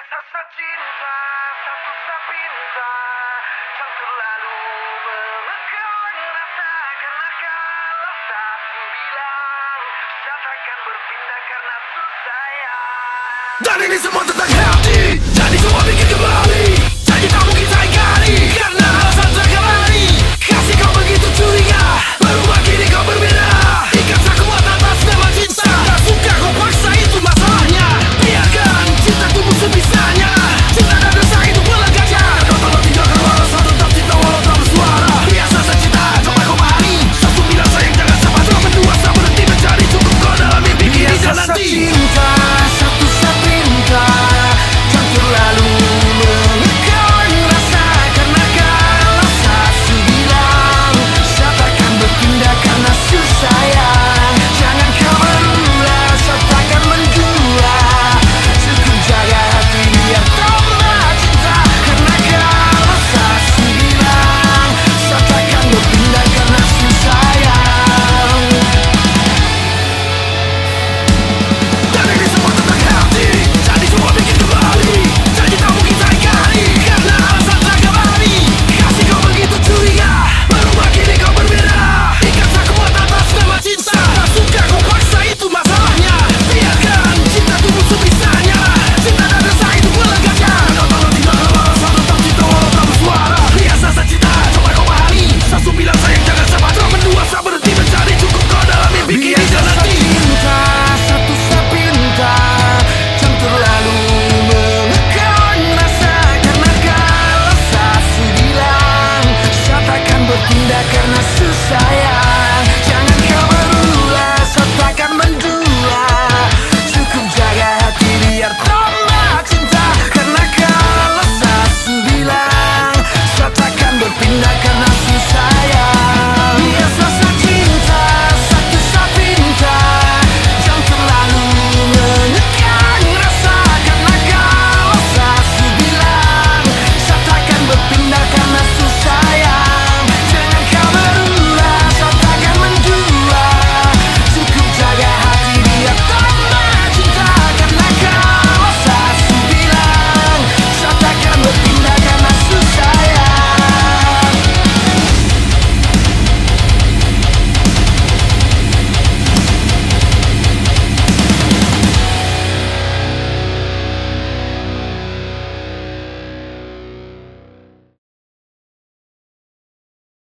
Rasa cinta satu sepinta Yang terlalu mengekang rasa. Karena kalau satu bilang Saya takkan berpindah karena susah ya. Dan ini semua tentang hati.